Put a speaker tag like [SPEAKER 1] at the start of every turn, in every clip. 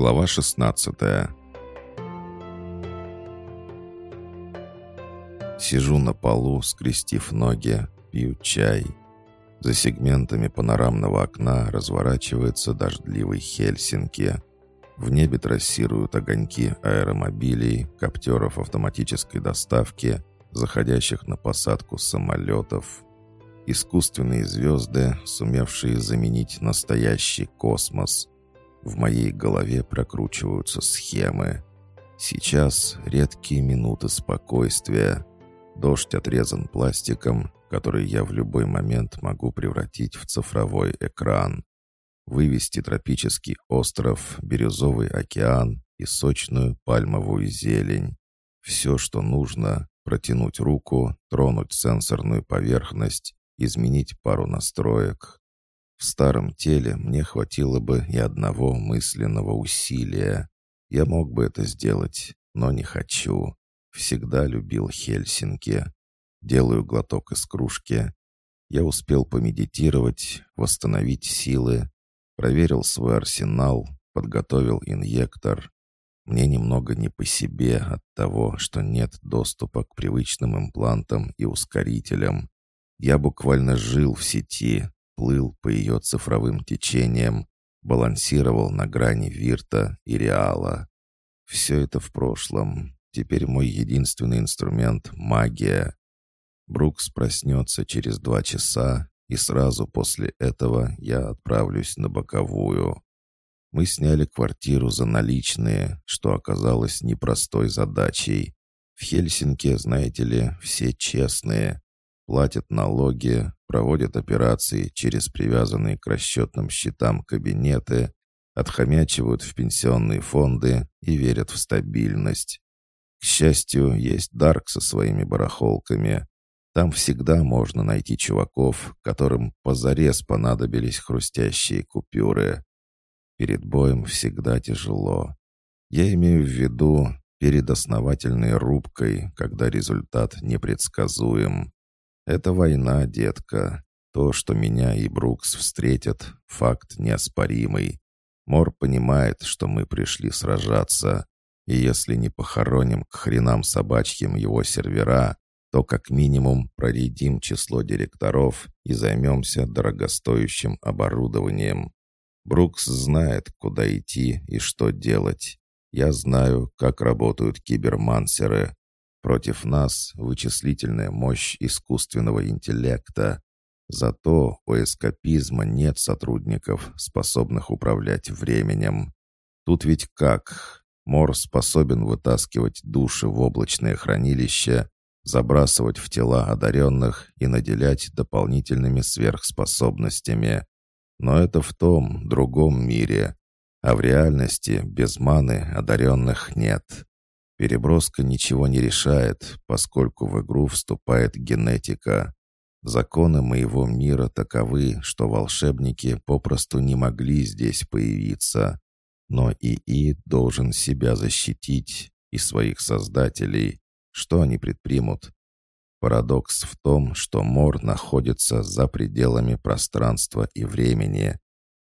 [SPEAKER 1] Глава 16 Сижу на полу, скрестив ноги, пью чай. За сегментами панорамного окна разворачивается дождливый Хельсинки. В небе трассируют огоньки аэромобилей, коптеров автоматической доставки, заходящих на посадку самолетов. Искусственные звезды, сумевшие заменить настоящий космос. В моей голове прокручиваются схемы. Сейчас редкие минуты спокойствия. Дождь отрезан пластиком, который я в любой момент могу превратить в цифровой экран. Вывести тропический остров, бирюзовый океан и сочную пальмовую зелень. Все, что нужно, протянуть руку, тронуть сенсорную поверхность, изменить пару настроек. В старом теле мне хватило бы и одного мысленного усилия. Я мог бы это сделать, но не хочу. Всегда любил Хельсинки. Делаю глоток из кружки. Я успел помедитировать, восстановить силы, проверил свой арсенал, подготовил инъектор. Мне немного не по себе от того, что нет доступа к привычным имплантам и ускорителям. Я буквально жил в сети, плыл по ее цифровым течениям, балансировал на грани Вирта и Реала. Все это в прошлом. Теперь мой единственный инструмент — магия. Брукс проснется через два часа, и сразу после этого я отправлюсь на боковую. Мы сняли квартиру за наличные, что оказалось непростой задачей. В Хельсинки, знаете ли, все честные платят налоги, проводят операции через привязанные к расчетным счетам кабинеты, отхомячивают в пенсионные фонды и верят в стабильность. К счастью, есть Дарк со своими барахолками. Там всегда можно найти чуваков, которым позарез понадобились хрустящие купюры. Перед боем всегда тяжело. Я имею в виду перед основательной рубкой, когда результат непредсказуем. Это война, детка. То, что меня и Брукс встретят, факт неоспоримый. Мор понимает, что мы пришли сражаться. И если не похороним к хренам собачьим его сервера, то как минимум проредим число директоров и займемся дорогостоящим оборудованием. Брукс знает, куда идти и что делать. Я знаю, как работают кибермансеры. Против нас вычислительная мощь искусственного интеллекта. Зато у эскапизма нет сотрудников, способных управлять временем. Тут ведь как? Мор способен вытаскивать души в облачное хранилище, забрасывать в тела одаренных и наделять дополнительными сверхспособностями. Но это в том, другом мире. А в реальности без маны одаренных нет. Переброска ничего не решает, поскольку в игру вступает генетика. Законы моего мира таковы, что волшебники попросту не могли здесь появиться. Но ИИ должен себя защитить и своих создателей. Что они предпримут? Парадокс в том, что Мор находится за пределами пространства и времени.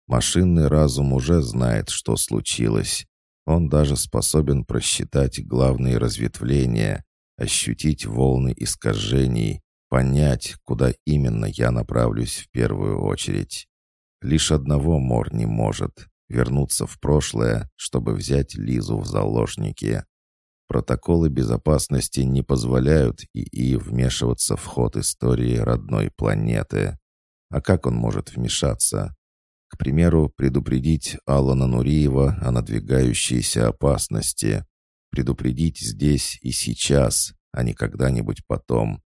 [SPEAKER 1] Машинный разум уже знает, что случилось, он даже способен просчитать главные разветвления, ощутить волны искажений, понять, куда именно я направлюсь в первую очередь. Лишь одного Мор не может — вернуться в прошлое, чтобы взять Лизу в заложники. Протоколы безопасности не позволяют ИИ вмешиваться в ход истории родной планеты. А как он может вмешаться? К примеру, предупредить Алана Нуриева о надвигающейся опасности. Предупредить здесь и сейчас, а не когда-нибудь потом.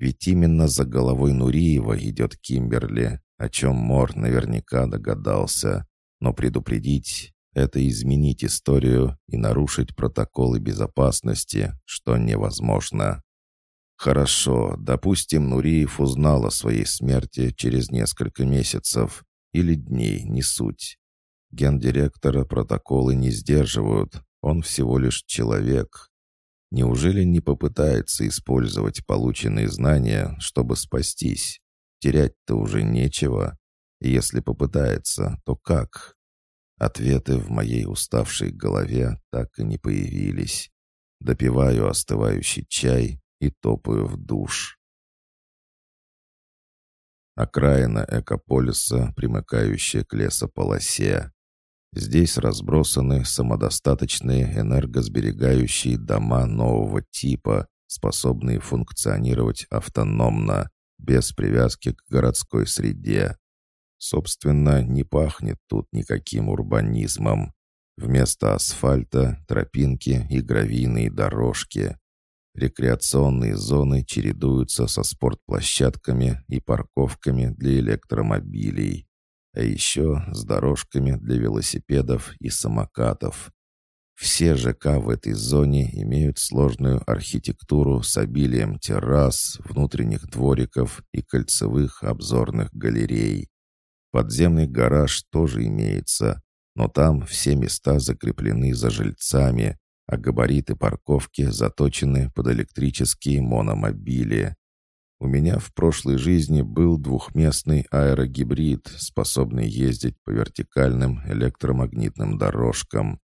[SPEAKER 1] Ведь именно за головой Нуриева идет Кимберли, о чем Мор наверняка догадался. Но предупредить — это изменить историю и нарушить протоколы безопасности, что невозможно. Хорошо, допустим, Нуриев узнал о своей смерти через несколько месяцев или дней, не суть. Гендиректора протоколы не сдерживают, он всего лишь человек. Неужели не попытается использовать полученные знания, чтобы спастись? Терять-то уже нечего. Если попытается, то как? Ответы в моей уставшей голове так и не появились. Допиваю остывающий чай и топаю в душ. Окраина экополиса, примыкающая к лесополосе. Здесь разбросаны самодостаточные энергосберегающие дома нового типа, способные функционировать автономно, без привязки к городской среде. Собственно, не пахнет тут никаким урбанизмом. Вместо асфальта — тропинки и гравийные дорожки. Рекреационные зоны чередуются со спортплощадками и парковками для электромобилей. А еще с дорожками для велосипедов и самокатов. Все ЖК в этой зоне имеют сложную архитектуру с обилием террас, внутренних двориков и кольцевых обзорных галерей. Подземный гараж тоже имеется, но там все места закреплены за жильцами, а габариты парковки заточены под электрические мономобили. У меня в прошлой жизни был двухместный аэрогибрид, способный ездить по вертикальным электромагнитным дорожкам.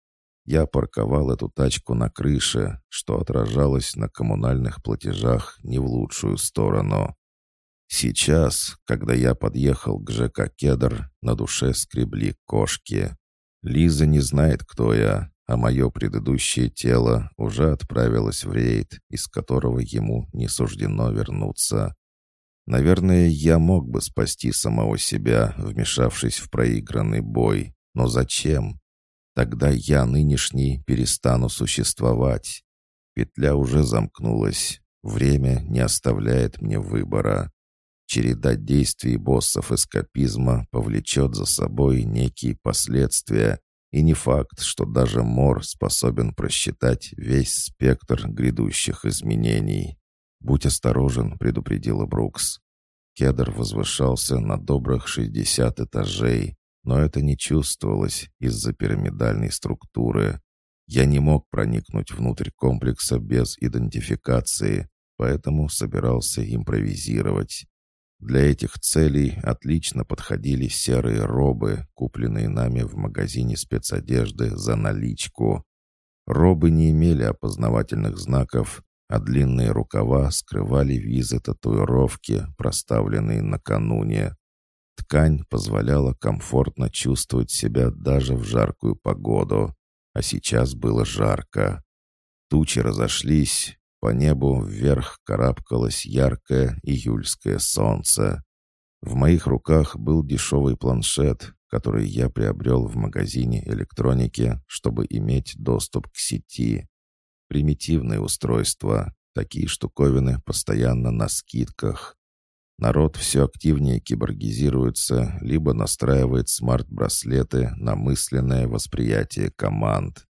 [SPEAKER 1] Я парковал эту тачку на крыше, что отражалось на коммунальных платежах не в лучшую сторону. Сейчас, когда я подъехал к ЖК «Кедр», на душе скребли кошки. Лиза не знает, кто я, а мое предыдущее тело уже отправилось в рейд, из которого ему не суждено вернуться. Наверное, я мог бы спасти самого себя, вмешавшись в проигранный бой. Но зачем? Тогда я нынешний перестану существовать. Петля уже замкнулась. Время не оставляет мне выбора. Череда действий боссов эскапизма повлечет за собой некие последствия, и не факт, что даже Мор способен просчитать весь спектр грядущих изменений. «Будь осторожен», — предупредила Брукс. Кедр возвышался на добрых 60 этажей, но это не чувствовалось из-за пирамидальной структуры. Я не мог проникнуть внутрь комплекса без идентификации, поэтому собирался импровизировать. Для этих целей отлично подходили серые робы, купленные нами в магазине спецодежды за наличку. Робы не имели опознавательных знаков, а длинные рукава скрывали визы татуировки, проставленные накануне. Ткань позволяла комфортно чувствовать себя даже в жаркую погоду, а сейчас было жарко. Тучи разошлись, по небу вверх карабкалось яркое июльское солнце. В моих руках был дешевый планшет, который я приобрел в магазине электроники, чтобы иметь доступ к сети. Примитивное устройство. Такие штуковины постоянно на скидках. Народ все активнее киборгизируется, либо настраивает смарт-браслеты на мысленное восприятие команд.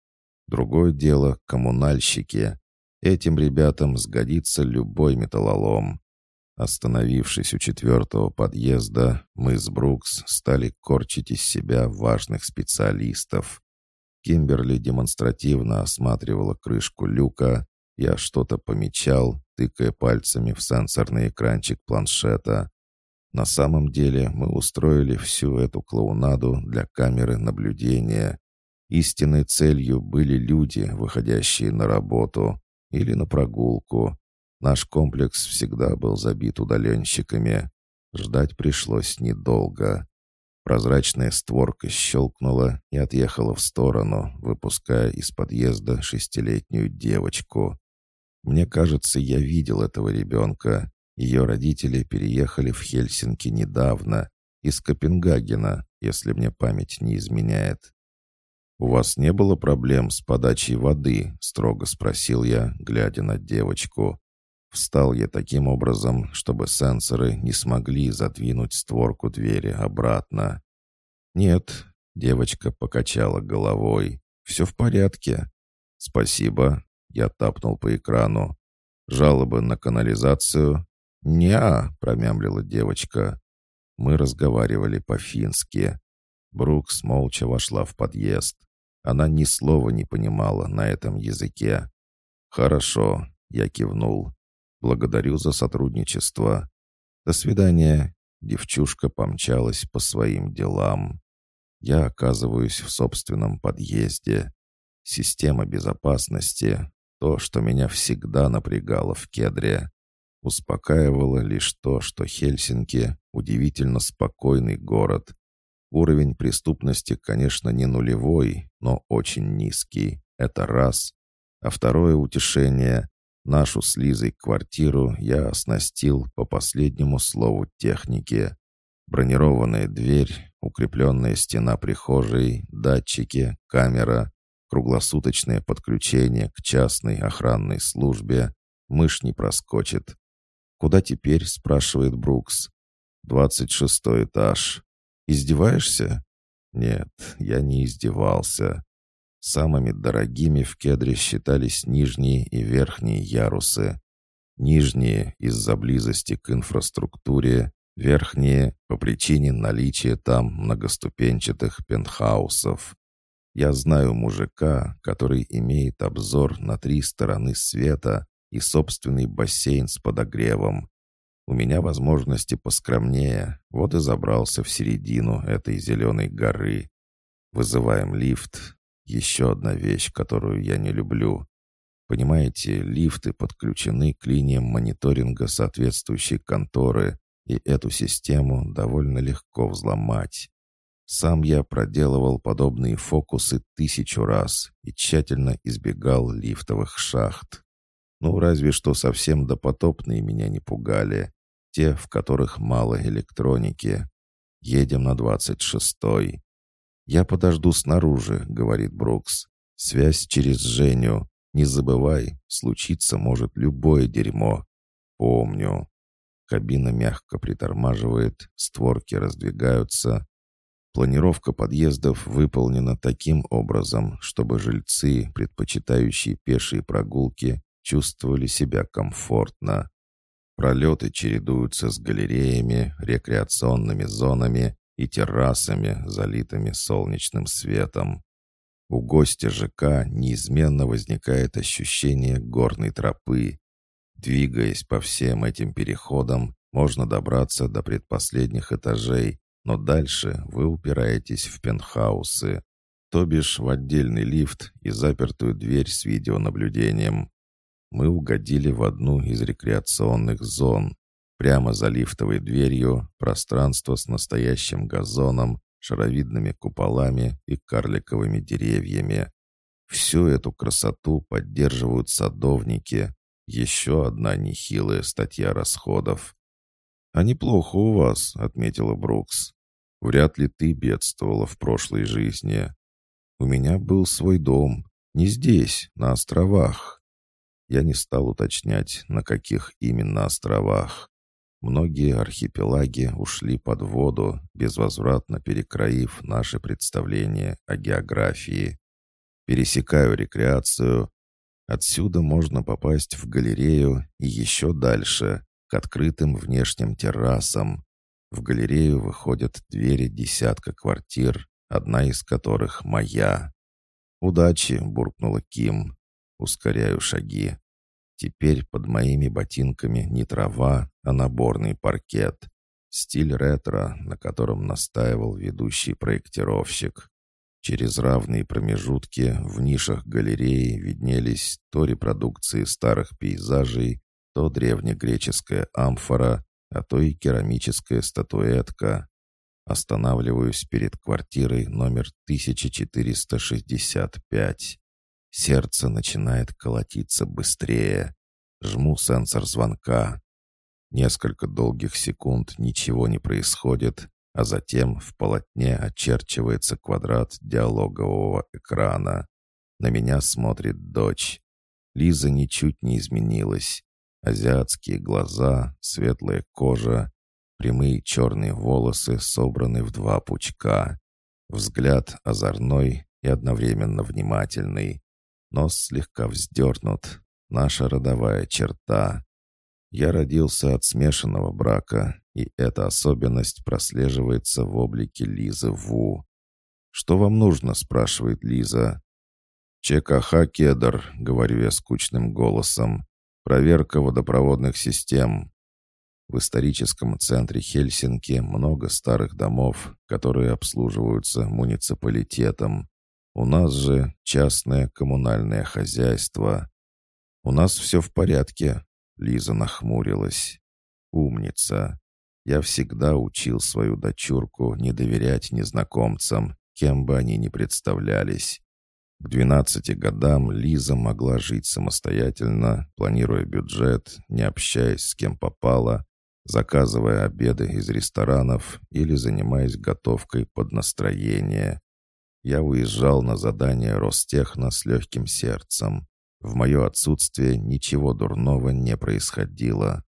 [SPEAKER 1] Другое дело — коммунальщики, Этим ребятам сгодится любой металлолом. Остановившись у четвертого подъезда, мы с Брукс стали корчить из себя важных специалистов. Кимберли демонстративно осматривала крышку люка, я что-то помечал, тыкая пальцами в сенсорный экранчик планшета. На самом деле мы устроили всю эту клоунаду для камеры наблюдения. Истинной целью были люди, выходящие на работу, или на прогулку. Наш комплекс всегда был забит удаленщиками. Ждать пришлось недолго. Прозрачная створка щелкнула и отъехала в сторону, выпуская из подъезда шестилетнюю девочку. Мне кажется, я видел этого ребенка. Ее родители переехали в Хельсинки недавно, из Копенгагена, если мне память не изменяет. «У вас не было проблем с подачей воды?» — строго спросил я, глядя на девочку. Встал я таким образом, чтобы сенсоры не смогли задвинуть створку двери обратно. «Нет», — девочка покачала головой. «Все в порядке». «Спасибо», — я тапнул по экрану. «Жалобы на канализацию?» «Не-а», промямлила девочка. Мы разговаривали по-фински. Брукс молча вошла в подъезд. Она ни слова не понимала на этом языке. «Хорошо», — я кивнул. «Благодарю за сотрудничество. До свидания». Девчушка помчалась по своим делам. Я оказываюсь в собственном подъезде. Система безопасности — то, что меня всегда напрягало в кедре. Успокаивало лишь то, что Хельсинки — удивительно спокойный город. Уровень преступности, конечно, не нулевой, но очень низкий. Это раз. А второе утешение — нашу с Лизой квартиру я оснастил по последнему слову техники. Бронированная дверь, укрепленная стена прихожей, датчики, камера, круглосуточное подключение к частной охранной службе. Мышь не проскочит. «Куда теперь?» — спрашивает Брукс. «Двадцать шестой этаж». «Издеваешься?» «Нет, я не издевался. Самыми дорогими в кедре считались нижние и верхние ярусы. Нижние из-за близости к инфраструктуре, верхние по причине наличия там многоступенчатых пентхаусов. Я знаю мужика, который имеет обзор на три стороны света и собственный бассейн с подогревом. У меня возможности поскромнее, вот и забрался в середину этой зеленой горы. Вызываем лифт. Еще одна вещь, которую я не люблю. Понимаете, лифты подключены к линиям мониторинга соответствующей конторы, и эту систему довольно легко взломать. Сам я проделывал подобные фокусы тысячу раз и тщательно избегал лифтовых шахт. Ну, разве что совсем допотопные меня не пугали. Те, в которых мало электроники. Едем на двадцать шестой. «Я подожду снаружи», — говорит Брукс. «Связь через Женю. Не забывай, случиться может любое дерьмо». «Помню». Кабина мягко притормаживает, створки раздвигаются, Планировка подъездов выполнена таким образом, чтобы жильцы, предпочитающие пешие прогулки, чувствовали себя комфортно. Пролеты чередуются с галереями, рекреационными зонами и террасами, залитыми солнечным светом. У гостя ЖК неизменно возникает ощущение горной тропы. Двигаясь по всем этим переходам, можно добраться до предпоследних этажей, но дальше вы упираетесь в пентхаусы, то бишь в отдельный лифт и запертую дверь с видеонаблюдением. Мы угодили в одну из рекреационных зон. Прямо за лифтовой дверью пространство с настоящим газоном, шаровидными куполами и карликовыми деревьями. Всю эту красоту поддерживают садовники. Еще одна нехилая статья расходов. «А неплохо у вас», — отметила Брукс. Вряд ли ты бедствовала в прошлой жизни. У меня был свой дом. Не здесь, на островах. Я не стал уточнять, на каких именно островах. Многие архипелаги ушли под воду, безвозвратно перекроив наши представления о географии. Пересекаю рекреацию. Отсюда можно попасть в галерею и еще дальше, к открытым внешним террасам. В галерею выходят двери десятка квартир, одна из которых моя. «Удачи!» — буркнула Ким. Ускоряю шаги. Теперь под моими ботинками не трава, а наборный паркет. Стиль ретро, на котором настаивал ведущий проектировщик. Через равные промежутки в нишах галереи виднелись то репродукции старых пейзажей, то древнегреческая амфора, а то и керамическая статуэтка. Останавливаюсь перед квартирой номер 1465. Сердце начинает колотиться быстрее. Жму сенсор звонка. Несколько долгих секунд ничего не происходит, а затем в полотне очерчивается квадрат диалогового экрана. На меня смотрит дочь. Лиза ничуть не изменилась. Азиатские глаза, светлая кожа, прямые черные волосы собраны в два пучка. Взгляд озорной и одновременно внимательный. Нос слегка вздернут. Наша родовая черта. Я родился от смешанного брака, и эта особенность прослеживается в облике Лизы Ву. «Что вам нужно?» — спрашивает Лиза. «ЧКХ «Кедр», — говорю я скучным голосом. Проверка водопроводных систем. В историческом центре Хельсинки много старых домов, которые обслуживаются муниципалитетом. У нас же частное коммунальное хозяйство. У нас все в порядке, Лиза нахмурилась. Умница. Я всегда учил свою дочурку не доверять незнакомцам, кем бы они ни представлялись. К 12 годам Лиза могла жить самостоятельно, планируя бюджет, не общаясь с кем попало, заказывая обеды из ресторанов или занимаясь готовкой под настроение. Я уезжал на задание Ростехна с легким сердцем. В мое отсутствие ничего дурного не происходило.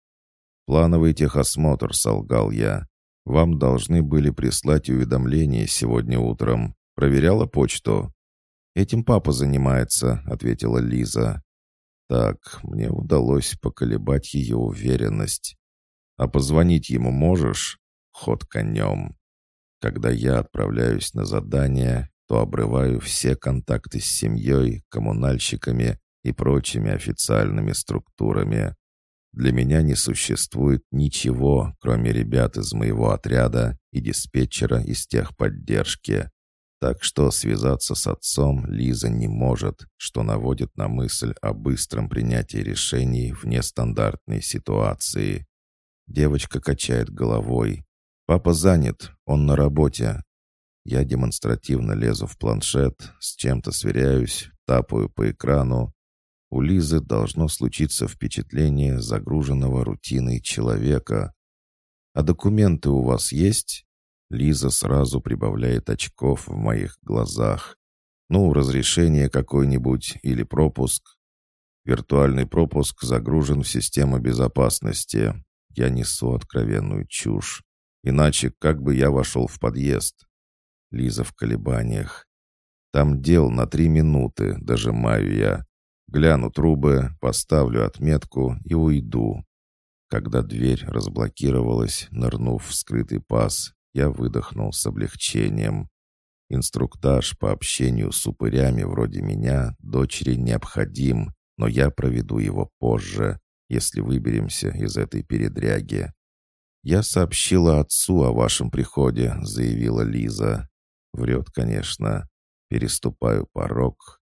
[SPEAKER 1] «Плановый техосмотр», — солгал я. «Вам должны были прислать уведомление сегодня утром. Проверяла почту?» «Этим папа занимается», — ответила Лиза. «Так, мне удалось поколебать ее уверенность. А позвонить ему можешь?» Ход конем. Когда я отправляюсь на задание, то обрываю все контакты с семьей, коммунальщиками и прочими официальными структурами. Для меня не существует ничего, кроме ребят из моего отряда и диспетчера из техподдержки. Так что связаться с отцом Лиза не может, что наводит на мысль о быстром принятии решений в нестандартной ситуации. Девочка качает головой. «Папа занят, он на работе». Я демонстративно лезу в планшет, с чем-то сверяюсь, тапаю по экрану. У Лизы должно случиться впечатление загруженного рутиной человека. «А документы у вас есть?» Лиза сразу прибавляет очков в моих глазах. Ну, разрешение какое-нибудь или пропуск. Виртуальный пропуск загружен в систему безопасности. Я несу откровенную чушь. Иначе как бы я вошел в подъезд? Лиза в колебаниях. Там дел на три минуты, дожимаю я. Гляну трубы, поставлю отметку и уйду. Когда дверь разблокировалась, нырнув в скрытый паз, я выдохнул с облегчением. Инструктаж по общению с упырями вроде меня дочери необходим, но я проведу его позже, если выберемся из этой передряги. «Я сообщила отцу о вашем приходе», — заявила Лиза. Врет, конечно. Переступаю порог.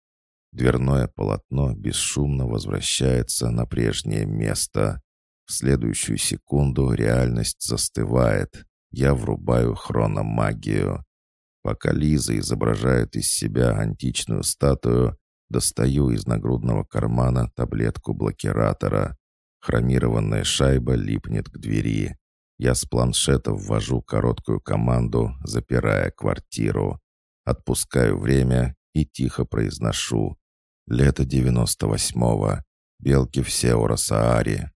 [SPEAKER 1] Дверное полотно бесшумно возвращается на прежнее место. В следующую секунду реальность застывает. Я врубаю хрономагию. Пока Лиза изображает из себя античную статую, достаю из нагрудного кармана таблетку блокиратора. Хромированная шайба липнет к двери. Я с планшета ввожу короткую команду, запирая квартиру. Отпускаю время и тихо произношу. Лето девяносто восьмого. Белки в Сеура-Сааре.